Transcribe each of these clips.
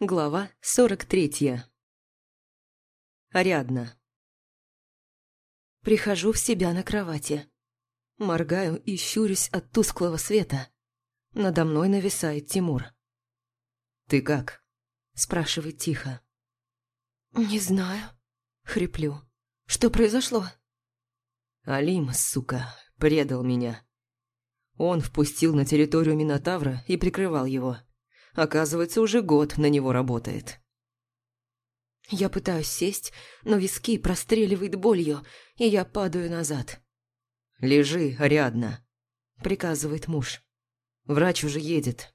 Глава 43. Ариадна. Прихожу в себя на кровати. Моргаю и щурюсь от тусклого света. Надо мной нависает Тимур. «Ты как?» – спрашивает тихо. «Не знаю», – хриплю. «Что произошло?» Алим, сука, предал меня. Он впустил на территорию Минотавра и прикрывал его. Оказывается, уже год на него работает. Я пытаюсь сесть, но виски простреливает болью, и я падаю назад. «Лежи, Ариадна», — приказывает муж. «Врач уже едет.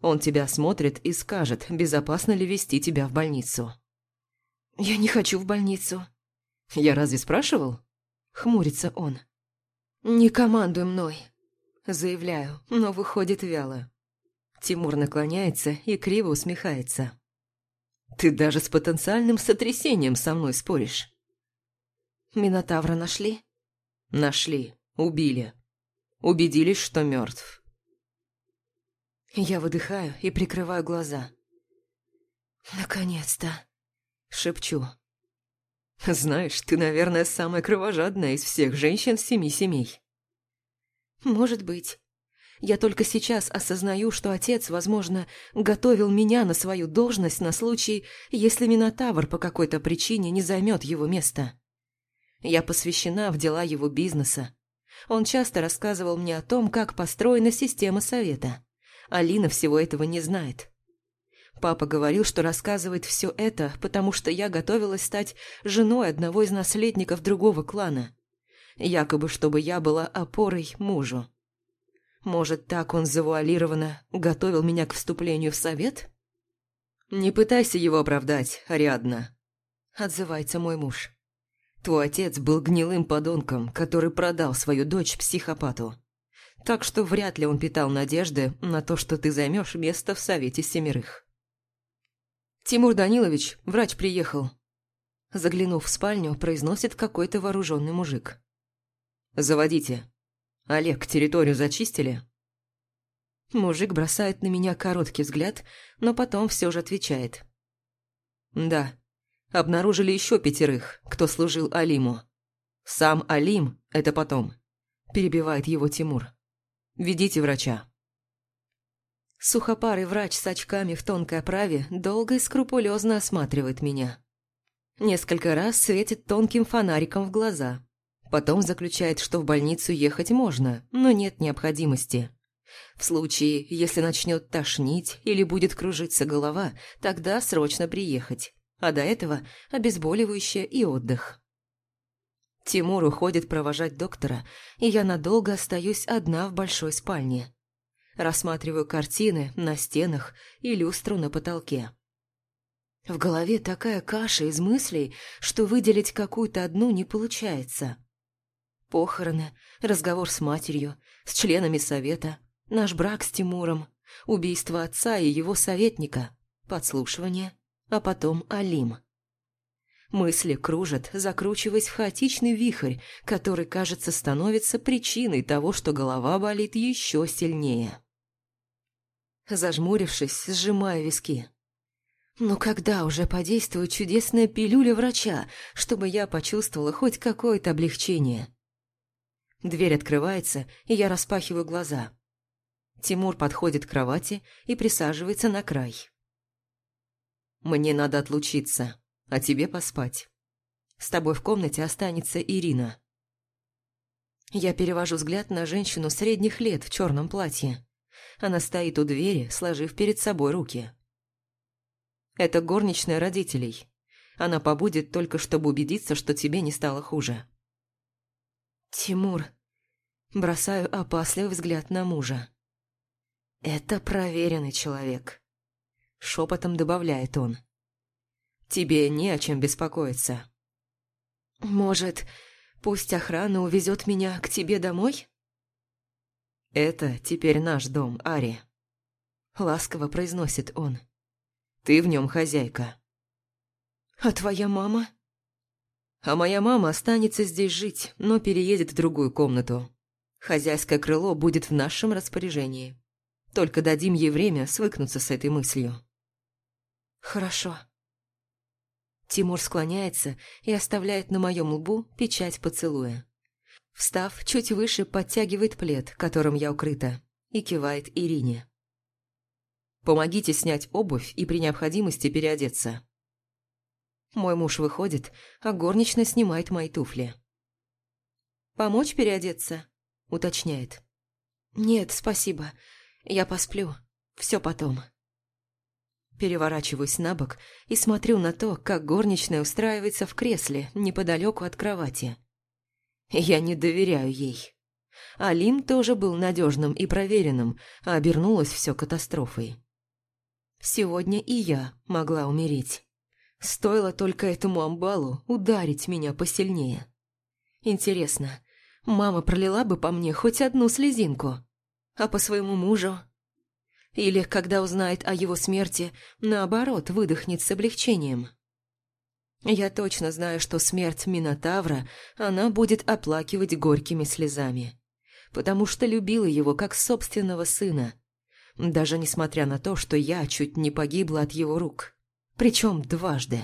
Он тебя осмотрит и скажет, безопасно ли вести тебя в больницу». «Я не хочу в больницу». «Я разве спрашивал?» — хмурится он. «Не командуй мной», — заявляю, но выходит вяло. Тимур наклоняется и криво усмехается. «Ты даже с потенциальным сотрясением со мной споришь». «Минотавра нашли?» «Нашли. Убили. Убедились, что мертв. Я выдыхаю и прикрываю глаза. «Наконец-то!» — шепчу. «Знаешь, ты, наверное, самая кровожадная из всех женщин семи семей». «Может быть. Я только сейчас осознаю, что отец, возможно, готовил меня на свою должность на случай, если Минотавр по какой-то причине не займет его место. Я посвящена в дела его бизнеса. Он часто рассказывал мне о том, как построена система совета. Алина всего этого не знает. Папа говорил, что рассказывает все это, потому что я готовилась стать женой одного из наследников другого клана. Якобы, чтобы я была опорой мужу. Может, так он завуалированно готовил меня к вступлению в совет? «Не пытайся его оправдать, Ариадна», — отзывается мой муж. «Твой отец был гнилым подонком, который продал свою дочь психопату. Так что вряд ли он питал надежды на то, что ты займешь место в Совете Семерых». «Тимур Данилович, врач приехал». Заглянув в спальню, произносит какой-то вооруженный мужик. «Заводите», Олег, территорию зачистили?» Мужик бросает на меня короткий взгляд, но потом все же отвечает. «Да, обнаружили еще пятерых, кто служил Алиму. Сам Алим – это потом», – перебивает его Тимур. «Ведите врача». Сухопарый врач с очками в тонкой оправе долго и скрупулезно осматривает меня. Несколько раз светит тонким фонариком в глаза, Потом заключает, что в больницу ехать можно, но нет необходимости. В случае, если начнет тошнить или будет кружиться голова, тогда срочно приехать. А до этого обезболивающее и отдых. Тимур уходит провожать доктора, и я надолго остаюсь одна в большой спальне. Рассматриваю картины на стенах и люстру на потолке. В голове такая каша из мыслей, что выделить какую-то одну не получается. Похороны, разговор с матерью, с членами совета, наш брак с Тимуром, убийство отца и его советника, подслушивание, а потом Алим. Мысли кружат, закручиваясь в хаотичный вихрь, который, кажется, становится причиной того, что голова болит еще сильнее. Зажмурившись, сжимаю виски. Но когда уже подействует чудесная пилюля врача, чтобы я почувствовала хоть какое-то облегчение? Дверь открывается, и я распахиваю глаза. Тимур подходит к кровати и присаживается на край. «Мне надо отлучиться, а тебе поспать. С тобой в комнате останется Ирина». Я перевожу взгляд на женщину средних лет в черном платье. Она стоит у двери, сложив перед собой руки. Это горничная родителей. Она побудет только, чтобы убедиться, что тебе не стало хуже. «Тимур...» Бросаю опасливый взгляд на мужа. «Это проверенный человек», — шепотом добавляет он. «Тебе не о чем беспокоиться». «Может, пусть охрана увезет меня к тебе домой?» «Это теперь наш дом, Ари», — ласково произносит он. «Ты в нем хозяйка». «А твоя мама?» А моя мама останется здесь жить, но переедет в другую комнату. Хозяйское крыло будет в нашем распоряжении. Только дадим ей время свыкнуться с этой мыслью. «Хорошо». Тимур склоняется и оставляет на моем лбу печать поцелуя. Встав, чуть выше подтягивает плед, которым я укрыта, и кивает Ирине. «Помогите снять обувь и при необходимости переодеться». Мой муж выходит, а горничная снимает мои туфли. «Помочь переодеться?» – уточняет. «Нет, спасибо. Я посплю. Все потом». Переворачиваюсь на бок и смотрю на то, как горничная устраивается в кресле неподалеку от кровати. Я не доверяю ей. Алим тоже был надежным и проверенным, а обернулось все катастрофой. Сегодня и я могла умереть. Стоило только этому амбалу ударить меня посильнее. Интересно, мама пролила бы по мне хоть одну слезинку, а по своему мужу или, когда узнает о его смерти, наоборот, выдохнет с облегчением. Я точно знаю, что смерть Минотавра она будет оплакивать горькими слезами, потому что любила его как собственного сына, даже несмотря на то, что я чуть не погибла от его рук, причем дважды.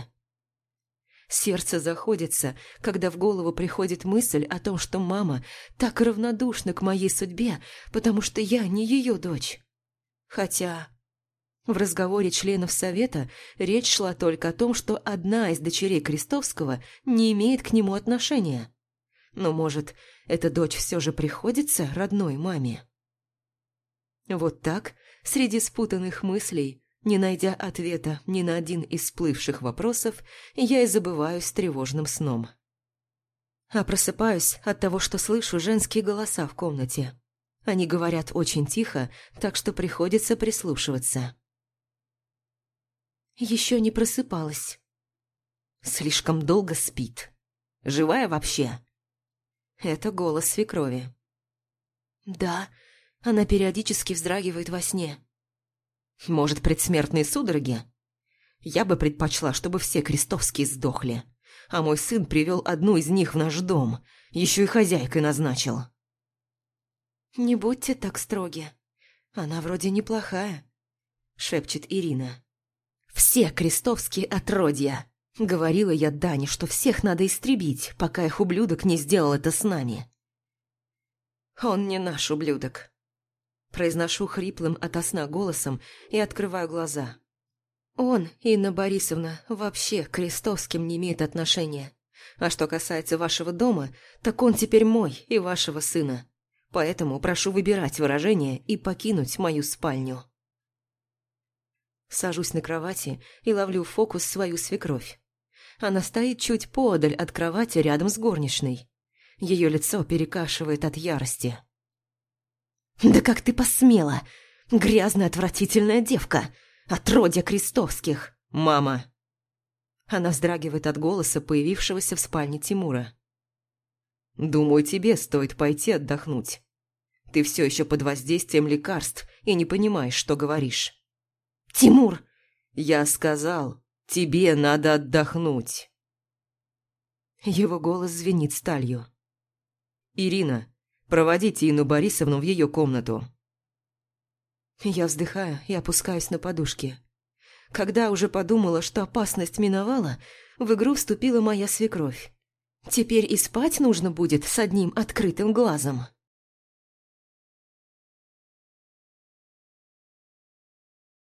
Сердце заходится, когда в голову приходит мысль о том, что мама так равнодушна к моей судьбе, потому что я не ее дочь. Хотя в разговоре членов совета речь шла только о том, что одна из дочерей Крестовского не имеет к нему отношения. Но, может, эта дочь все же приходится родной маме? Вот так, среди спутанных мыслей, не найдя ответа ни на один из всплывших вопросов, я и забываюсь тревожным сном. А просыпаюсь от того, что слышу женские голоса в комнате. Они говорят очень тихо, так что приходится прислушиваться. Еще не просыпалась. Слишком долго спит. Живая вообще? Это голос свекрови. Да, она периодически вздрагивает во сне. Может, предсмертные судороги? Я бы предпочла, чтобы все крестовские сдохли. А мой сын привел одну из них в наш дом. Еще и хозяйкой назначил. «Не будьте так строги. Она вроде неплохая», — шепчет Ирина. «Все крестовские отродья!» Говорила я Дане, что всех надо истребить, пока их ублюдок не сделал это с нами. «Он не наш ублюдок», — произношу хриплым ото сна голосом и открываю глаза. «Он, Инна Борисовна, вообще к крестовским не имеет отношения. А что касается вашего дома, так он теперь мой и вашего сына. Поэтому прошу выбирать выражение и покинуть мою спальню. Сажусь на кровати и ловлю в фокус свою свекровь. Она стоит чуть подаль от кровати рядом с горничной. Ее лицо перекашивает от ярости. «Да как ты посмела! Грязная отвратительная девка! Отродья крестовских! Мама!» Она вздрагивает от голоса, появившегося в спальне Тимура. Думаю, тебе стоит пойти отдохнуть. Ты все еще под воздействием лекарств и не понимаешь, что говоришь. Тимур! Я сказал, тебе надо отдохнуть. Его голос звенит сталью. Ирина, проводите Инну Борисовну в ее комнату. Я вздыхаю и опускаюсь на подушки. Когда уже подумала, что опасность миновала, в игру вступила моя свекровь. Теперь и спать нужно будет с одним открытым глазом.